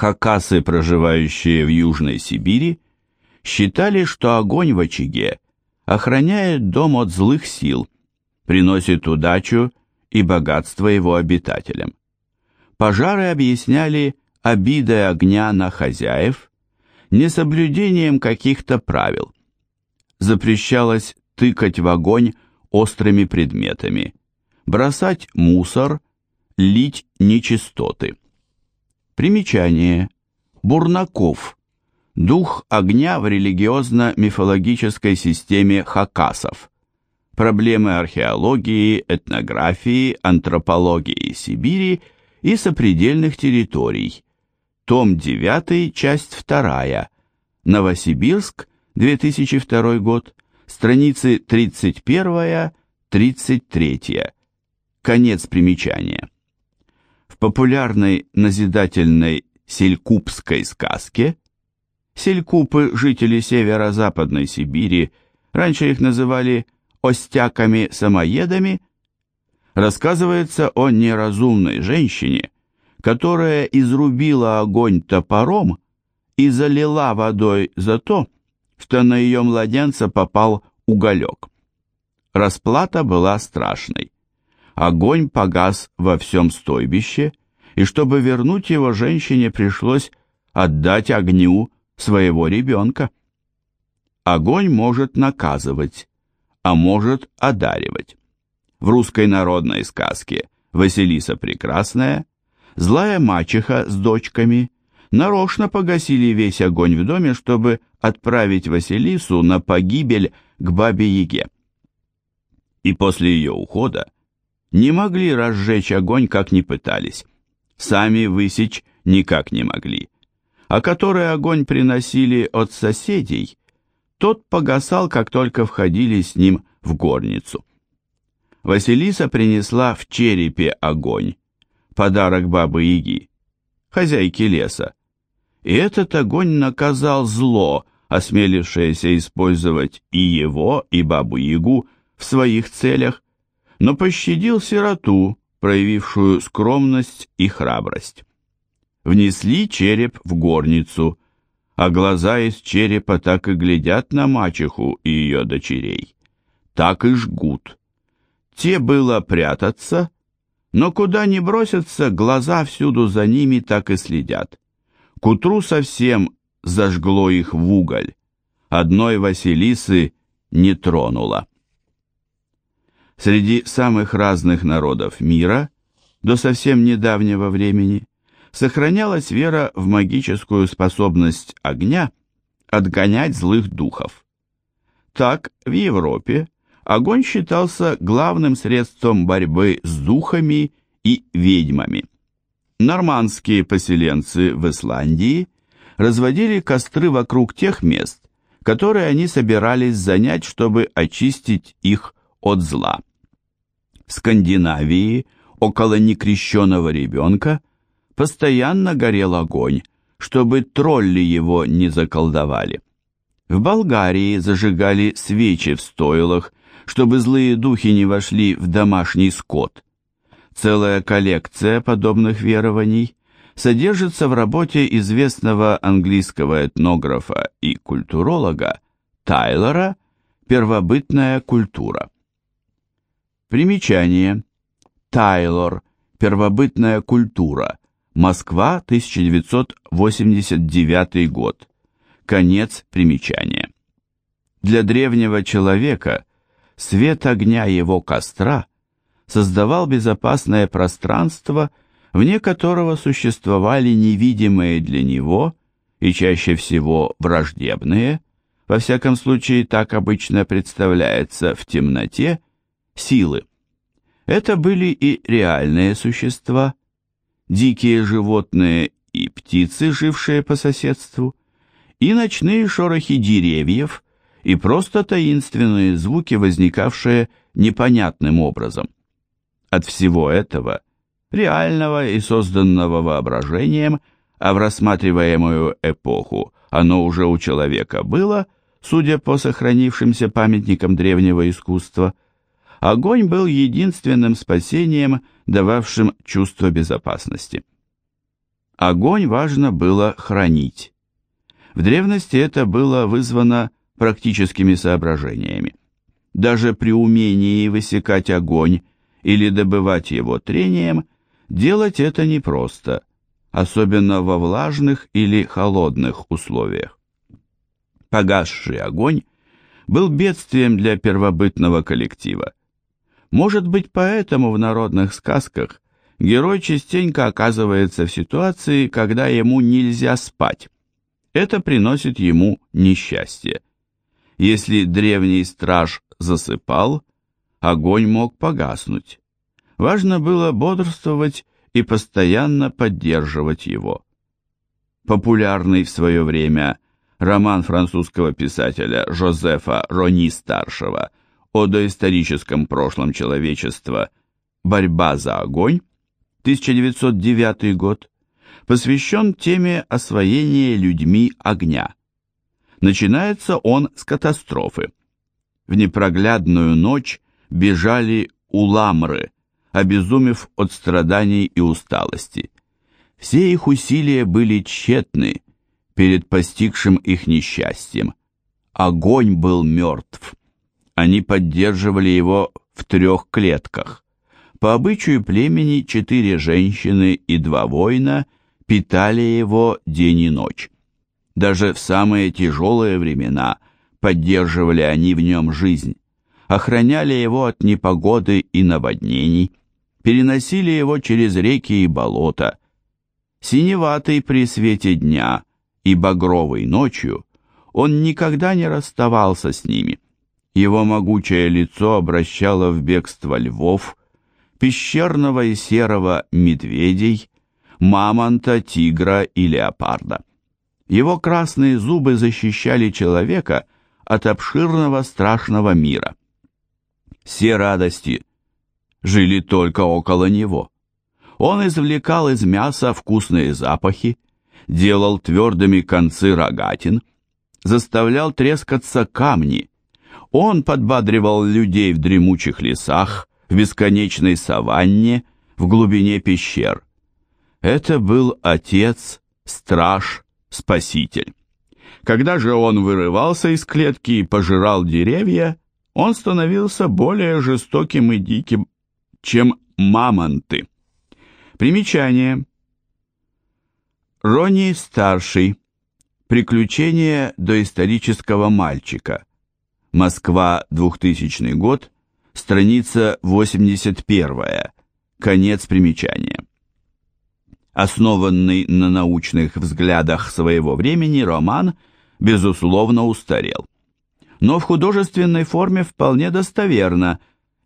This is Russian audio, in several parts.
Хакасы, проживающие в Южной Сибири, считали, что огонь в очаге охраняет дом от злых сил, приносит удачу и богатство его обитателям. Пожары объясняли обидой огня на хозяев, несоблюдением каких-то правил. Запрещалось тыкать в огонь острыми предметами, бросать мусор, лить нечистоты. Примечание. Бурнаков. Дух огня в религиозно-мифологической системе хакасов. Проблемы археологии, этнографии, антропологии Сибири и сопредельных территорий. Том 9, часть 2. Новосибирск, 2002 год. Страницы 31-33. Конец примечания. Популярной назидательной селькупской сказке Селькупы, жители северо-западной Сибири, раньше их называли остяками-самоедами, рассказывается о неразумной женщине, которая изрубила огонь топором и залила водой за то, что на ее младенца попал уголек. Расплата была страшной. Огонь погас во всем стойбище, и чтобы вернуть его женщине пришлось отдать огню своего ребенка. Огонь может наказывать, а может одаривать. В русской народной сказке «Василиса Прекрасная» злая мачеха с дочками нарочно погасили весь огонь в доме, чтобы отправить Василису на погибель к бабе-яге. И после ее ухода не могли разжечь огонь, как ни пытались. Сами высечь никак не могли. А который огонь приносили от соседей, тот погасал, как только входили с ним в горницу. Василиса принесла в черепе огонь, подарок бабы-яги, хозяйки леса. И этот огонь наказал зло, осмелившееся использовать и его, и бабу-ягу в своих целях, но пощадил сироту, проявившую скромность и храбрость. Внесли череп в горницу, а глаза из черепа так и глядят на мачеху и ее дочерей, так и жгут. Те было прятаться, но куда ни бросятся, глаза всюду за ними так и следят. К утру совсем зажгло их в уголь, одной Василисы не тронуло. Среди самых разных народов мира до совсем недавнего времени сохранялась вера в магическую способность огня отгонять злых духов. Так, в Европе огонь считался главным средством борьбы с духами и ведьмами. Нормандские поселенцы в Исландии разводили костры вокруг тех мест, которые они собирались занять, чтобы очистить их от зла. Скандинавии около некрещенного ребенка постоянно горел огонь, чтобы тролли его не заколдовали. В Болгарии зажигали свечи в стойлах, чтобы злые духи не вошли в домашний скот. Целая коллекция подобных верований содержится в работе известного английского этнографа и культуролога Тайлора «Первобытная культура». Примечание. Тайлор. Первобытная культура. Москва, 1989 год. Конец примечания. Для древнего человека свет огня его костра создавал безопасное пространство, вне которого существовали невидимые для него и чаще всего враждебные, во всяком случае так обычно представляется в темноте, силы. Это были и реальные существа, дикие животные и птицы, жившие по соседству, и ночные шорохи деревьев, и просто таинственные звуки, возникавшие непонятным образом. От всего этого, реального и созданного воображением, а в рассматриваемую эпоху оно уже у человека было, судя по сохранившимся памятникам древнего искусства – огонь был единственным спасением, дававшим чувство безопасности. Огонь важно было хранить. В древности это было вызвано практическими соображениями. Даже при умении высекать огонь или добывать его трением, делать это непросто, особенно во влажных или холодных условиях. Погасший огонь был бедствием для первобытного коллектива. Может быть, поэтому в народных сказках герой частенько оказывается в ситуации, когда ему нельзя спать. Это приносит ему несчастье. Если древний страж засыпал, огонь мог погаснуть. Важно было бодрствовать и постоянно поддерживать его. Популярный в свое время роман французского писателя Жозефа Рони-старшего о доисторическом прошлом человечества «Борьба за огонь» 1909 год посвящен теме освоения людьми огня. Начинается он с катастрофы. В непроглядную ночь бежали уламры, обезумев от страданий и усталости. Все их усилия были тщетны перед постигшим их несчастьем. Огонь был мертв. Они поддерживали его в трех клетках. По обычаю племени четыре женщины и два воина питали его день и ночь. Даже в самые тяжелые времена поддерживали они в нем жизнь, охраняли его от непогоды и наводнений, переносили его через реки и болота. Синеватый при свете дня и багровой ночью, он никогда не расставался с ними. Его могучее лицо обращало в бегство львов, пещерного и серого медведей, мамонта, тигра и леопарда. Его красные зубы защищали человека от обширного страшного мира. Все радости жили только около него. Он извлекал из мяса вкусные запахи, делал твердыми концы рогатин, заставлял трескаться камни. Он подбадривал людей в дремучих лесах, в бесконечной саванне, в глубине пещер. Это был отец, страж, спаситель. Когда же он вырывался из клетки и пожирал деревья, он становился более жестоким и диким, чем мамонты. Примечание. Ронни старший. Приключения доисторического мальчика. Москва, 2000 год, страница 81. Конец примечания. Основанный на научных взглядах своего времени роман, безусловно, устарел. Но в художественной форме вполне достоверно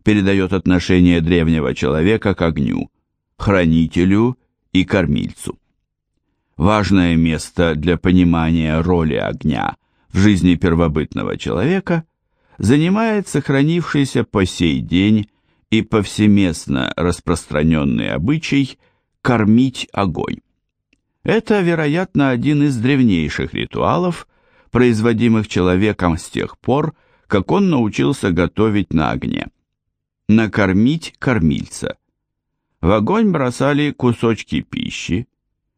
передает отношение древнего человека к огню, хранителю и кормильцу. Важное место для понимания роли огня в жизни первобытного человека – занимает сохранившийся по сей день и повсеместно распространенный обычай кормить огонь. Это, вероятно, один из древнейших ритуалов, производимых человеком с тех пор, как он научился готовить на огне. Накормить кормильца. В огонь бросали кусочки пищи,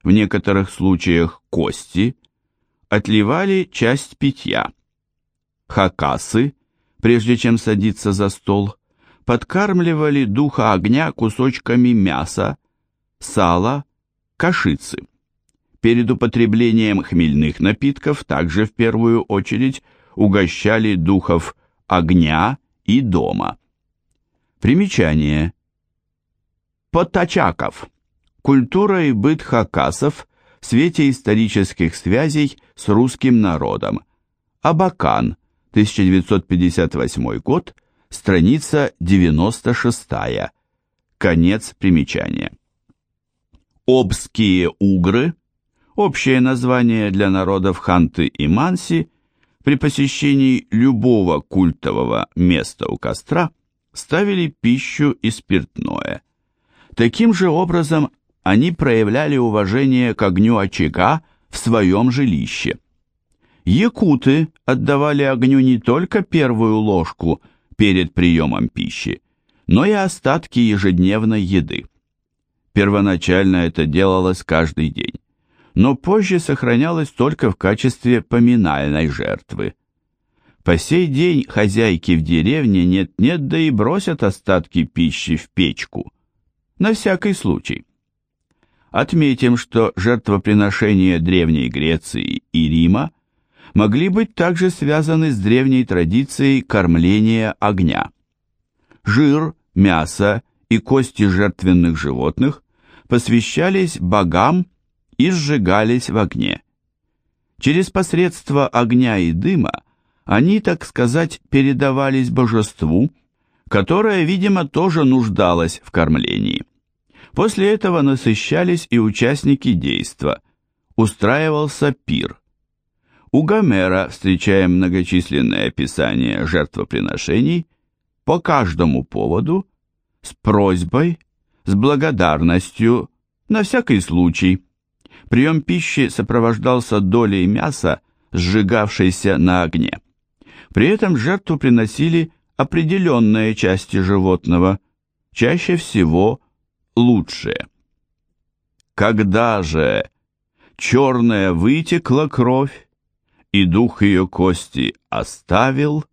в некоторых случаях кости, отливали часть питья. Хакасы прежде чем садиться за стол, подкармливали духа огня кусочками мяса, сала, кашицы. Перед употреблением хмельных напитков также в первую очередь угощали духов огня и дома. Примечание. Потачаков. Культура и быт хакасов в свете исторических связей с русским народом. Абакан – 1958 год, страница 96, конец примечания. Обские угры, общее название для народов Ханты и Манси, при посещении любого культового места у костра ставили пищу и спиртное. Таким же образом они проявляли уважение к огню очага в своем жилище – Якуты отдавали огню не только первую ложку перед приемом пищи, но и остатки ежедневной еды. Первоначально это делалось каждый день. но позже сохранялось только в качестве поминальной жертвы. По сей день хозяйки в деревне нет-нет, да и бросят остатки пищи в печку. На всякий случай. Отметим, что жертвоприношения Древней Греции и Рима могли быть также связаны с древней традицией кормления огня. Жир, мясо и кости жертвенных животных посвящались богам и сжигались в огне. Через посредство огня и дыма они, так сказать, передавались божеству, которое, видимо, тоже нуждалось в кормлении. После этого насыщались и участники действа. Устраивался пир. У Гомера встречаем многочисленные описания жертвоприношений по каждому поводу, с просьбой, с благодарностью, на всякий случай. Прием пищи сопровождался долей мяса, сжигавшейся на огне. При этом жертву приносили определенные части животного, чаще всего лучшие. Когда же черная вытекла кровь, и дух ее кости оставил,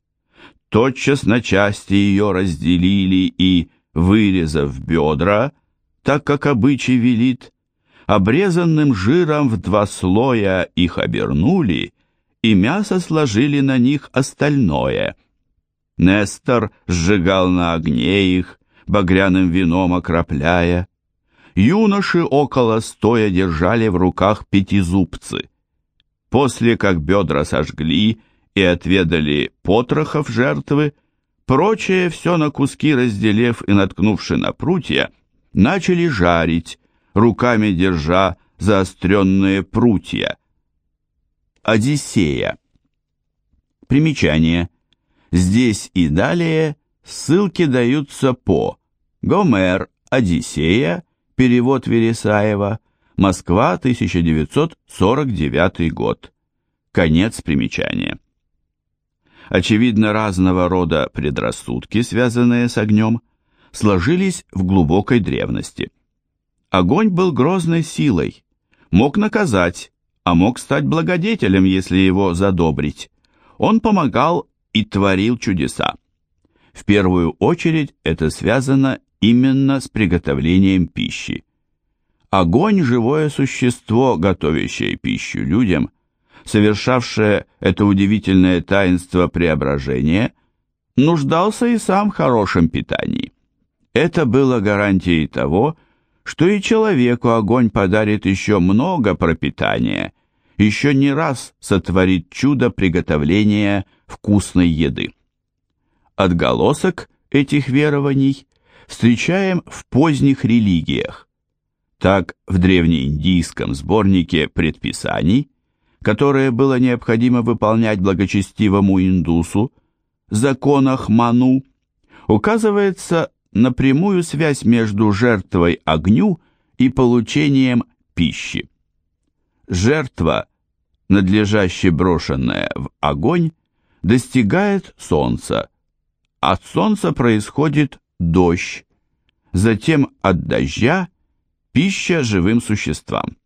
тотчас на части ее разделили и, вырезав бедра, так как обычай велит, обрезанным жиром в два слоя их обернули и мясо сложили на них остальное. Нестор сжигал на огне их, багряным вином окропляя. Юноши около стоя держали в руках пятизубцы. После как бедра сожгли и отведали потрохов жертвы, прочее все на куски разделив и наткнувши на прутья, начали жарить, руками держа заостренные прутья. Одиссея. Примечание. Здесь и далее ссылки даются по Гомер, Одиссея, перевод Вересаева, Москва, 1949 год. Конец примечания. Очевидно, разного рода предрассудки, связанные с огнем, сложились в глубокой древности. Огонь был грозной силой, мог наказать, а мог стать благодетелем, если его задобрить. Он помогал и творил чудеса. В первую очередь это связано именно с приготовлением пищи. Огонь – живое существо, готовящее пищу людям, совершавшее это удивительное таинство преображения, нуждался и сам в хорошем питании. Это было гарантией того, что и человеку огонь подарит еще много пропитания, еще не раз сотворит чудо приготовления вкусной еды. Отголосок этих верований встречаем в поздних религиях. Так, в древнеиндийском сборнике предписаний, которые было необходимо выполнять благочестивому индусу, законах Ману, указывается напрямую связь между жертвой огню и получением пищи. Жертва, надлежаще брошенная в огонь, достигает солнца. От солнца происходит дождь, затем от дождя пища живым существам.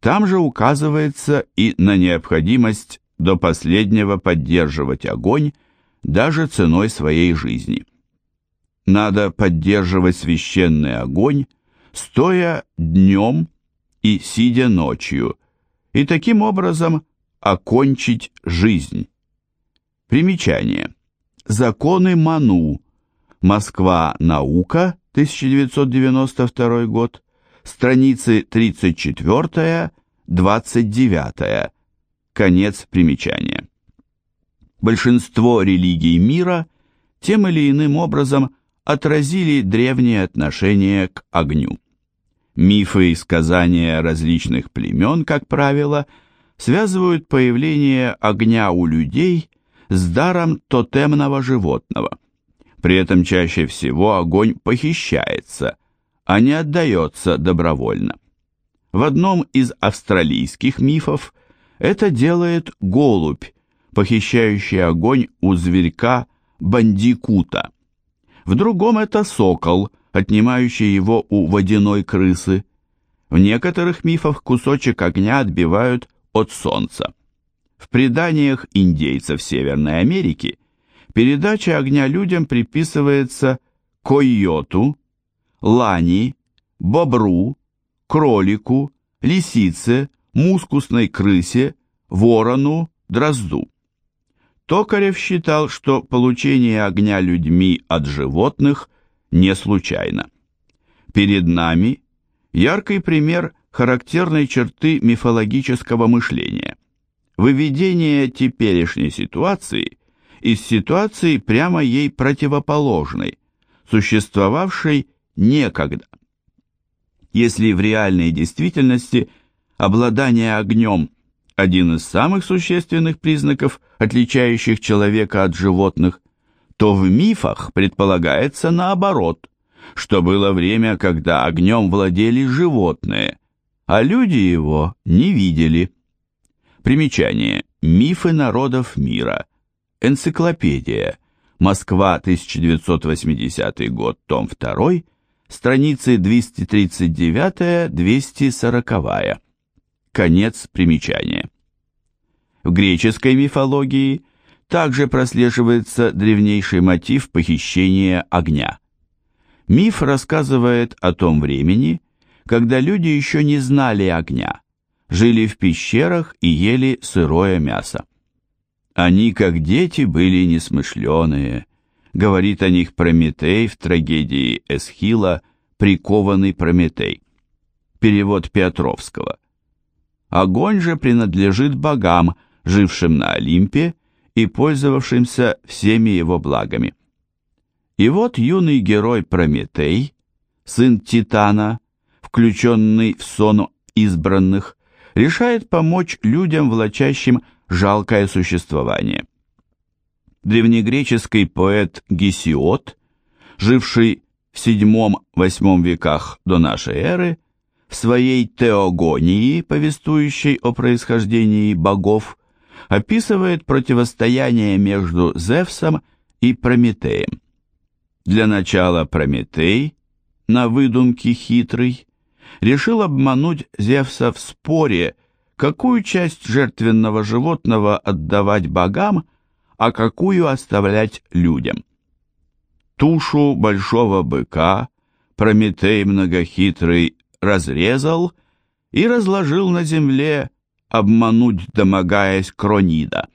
Там же указывается и на необходимость до последнего поддерживать огонь даже ценой своей жизни надо поддерживать священный огонь, стоя днем и сидя ночью, и таким образом окончить жизнь. Примечание. Законы Ману. Москва. Наука. 1992 год. Страницы 34-29. Конец примечания. Большинство религий мира тем или иным образом отразили древнее отношение к огню. Мифы и сказания различных племен, как правило, связывают появление огня у людей с даром тотемного животного. При этом чаще всего огонь похищается, а не отдается добровольно. В одном из австралийских мифов это делает голубь, похищающий огонь у зверька бандикута. В другом это сокол, отнимающий его у водяной крысы. В некоторых мифах кусочек огня отбивают от солнца. В преданиях индейцев Северной Америки передача огня людям приписывается койоту, лани, бобру, кролику, лисице, мускусной крысе, ворону, дрозду. Токарев считал, что получение огня людьми от животных не случайно. Перед нами яркий пример характерной черты мифологического мышления. Выведение теперешней ситуации из ситуации прямо ей противоположной, существовавшей некогда. Если в реальной действительности обладание огнем – один из самых существенных признаков, отличающих человека от животных, то в мифах предполагается наоборот, что было время, когда огнем владели животные, а люди его не видели. Примечание. Мифы народов мира. Энциклопедия. Москва, 1980 год, том 2, страницы 239-240. Конец примечания. В греческой мифологии также прослеживается древнейший мотив похищения огня. Миф рассказывает о том времени, когда люди еще не знали огня, жили в пещерах и ели сырое мясо. Они, как дети, были несмышленые, говорит о них Прометей в трагедии Эсхила «Прикованный Прометей». Перевод Петровского. Огонь же принадлежит богам, жившим на Олимпе и пользовавшимся всеми его благами. И вот юный герой Прометей, сын Титана, включенный в сон избранных, решает помочь людям, влачащим жалкое существование древнегреческий поэт Гесиод, живший в VII-VIII веках до нашей эры, в своей теогонии, повествующей о происхождении богов, описывает противостояние между Зевсом и Прометеем. Для начала Прометей, на выдумке хитрый, решил обмануть Зевса в споре, какую часть жертвенного животного отдавать богам, а какую оставлять людям. Тушу большого быка Прометей многохитрый разрезал и разложил на земле, обмануть домогаясь кронида.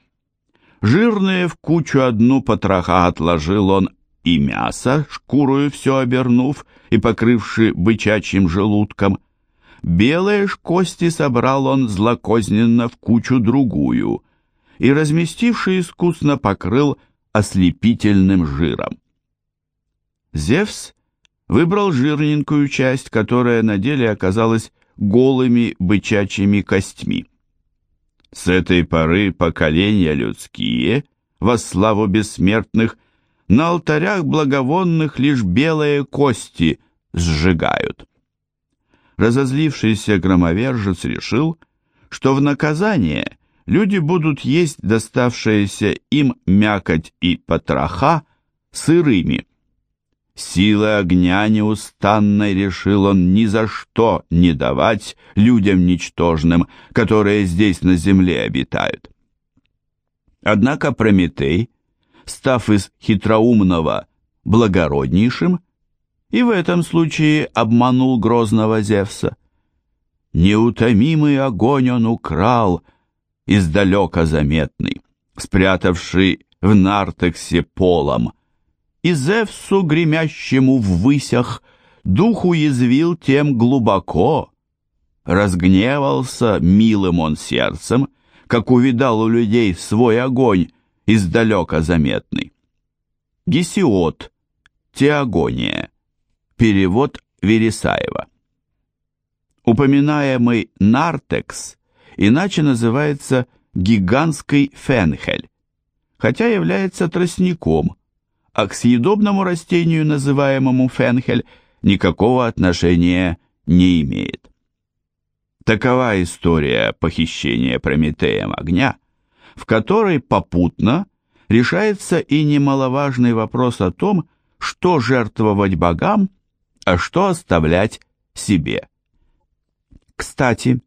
Жирные в кучу одну потроха отложил он и мясо, шкурою все обернув и покрывши бычачьим желудком. Белые ж кости собрал он злокозненно в кучу другую — и, разместивший искусно, покрыл ослепительным жиром. Зевс выбрал жирненькую часть, которая на деле оказалась голыми бычачьими костьми. С этой поры поколения людские, во славу бессмертных, на алтарях благовонных лишь белые кости сжигают. Разозлившийся громовержец решил, что в наказание люди будут есть доставшиеся им мякоть и потроха сырыми. Силы огня неустанной решил он ни за что не давать людям ничтожным, которые здесь на земле обитают. Однако Прометей, став из хитроумного благороднейшим, и в этом случае обманул грозного Зевса. Неутомимый огонь он украл — издалека заметный, спрятавший в нартексе полом, и Зевсу, гремящему в высях, дух уязвил тем глубоко. Разгневался милым он сердцем, как увидал у людей свой огонь, издалека заметный. Гесиод, Теогония, перевод Вересаева. Упоминаемый нартекс иначе называется гигантский фенхель, хотя является тростником, а к съедобному растению, называемому фенхель, никакого отношения не имеет. Такова история похищения Прометеем огня, в которой попутно решается и немаловажный вопрос о том, что жертвовать богам, а что оставлять себе. Кстати,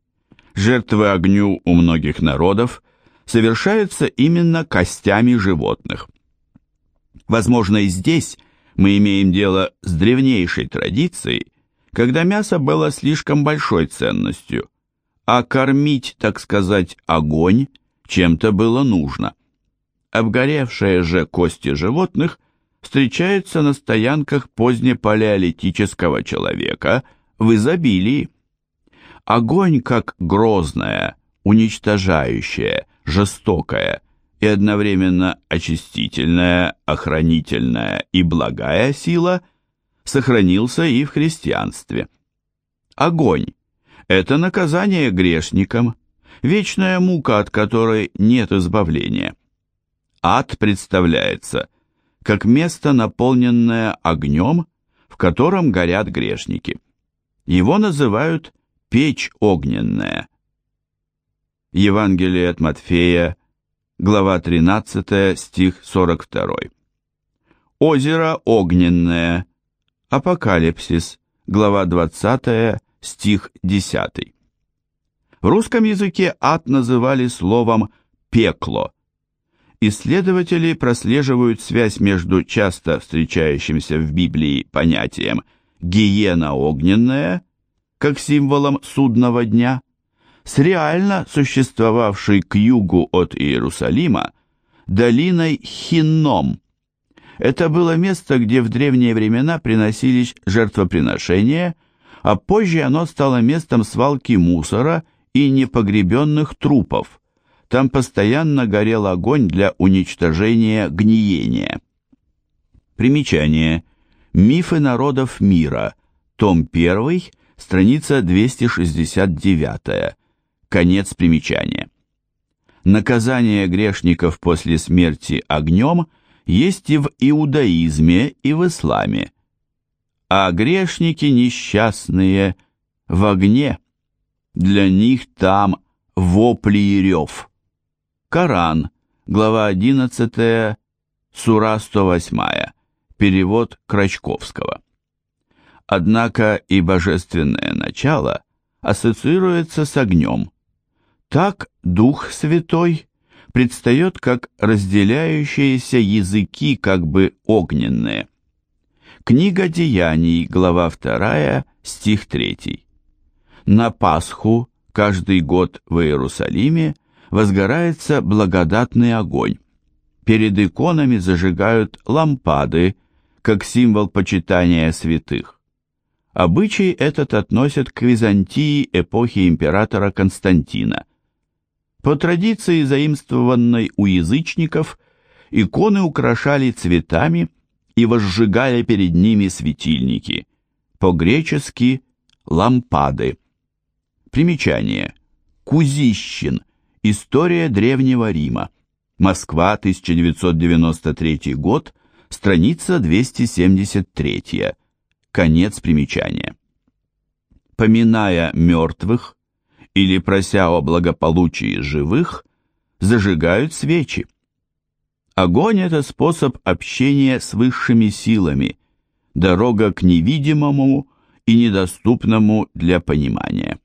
жертвы огню у многих народов совершаются именно костями животных. Возможно, и здесь мы имеем дело с древнейшей традицией, когда мясо было слишком большой ценностью, а кормить, так сказать, огонь чем-то было нужно. Обгоревшие же кости животных встречаются на стоянках позднепалеолитического человека в изобилии. Огонь как грозная, уничтожающая, жестокая и одновременно очистительная, охранительная и благая сила сохранился и в христианстве. Огонь – это наказание грешникам, вечная мука, от которой нет избавления. Ад представляется как место, наполненное огнем, в котором горят грешники. Его называют печь огненная. Евангелие от Матфея, глава 13, стих 42. Озеро огненное. Апокалипсис, глава 20, стих 10. В русском языке ад называли словом «пекло». Исследователи прослеживают связь между часто встречающимся в Библии понятием «гиена огненная», как символом судного дня, с реально существовавшей к югу от Иерусалима долиной Хинном. Это было место, где в древние времена приносились жертвоприношения, а позже оно стало местом свалки мусора и непогребенных трупов. Там постоянно горел огонь для уничтожения гниения. Примечание. Мифы народов мира. Том 1, страница 269. Конец примечания. Наказание грешников после смерти огнем есть и в иудаизме, и в исламе. А грешники несчастные в огне, для них там вопли и рев. Коран, глава 11, сура 108, перевод Крачковского. Однако и божественное начало ассоциируется с огнем. Так Дух Святой предстает как разделяющиеся языки как бы огненные. Книга Деяний, глава 2, стих 3. На Пасху каждый год в Иерусалиме – возгорается благодатный огонь. Перед иконами зажигают лампады, как символ почитания святых. Обычай этот относят к Византии эпохи императора Константина. По традиции, заимствованной у язычников, иконы украшали цветами и возжигали перед ними светильники, по-гречески «лампады». Примечание. Кузищин. История Древнего Рима. Москва, 1993 год, страница 273. Конец примечания. Поминая мертвых или прося о благополучии живых, зажигают свечи. Огонь – это способ общения с высшими силами, дорога к невидимому и недоступному для понимания.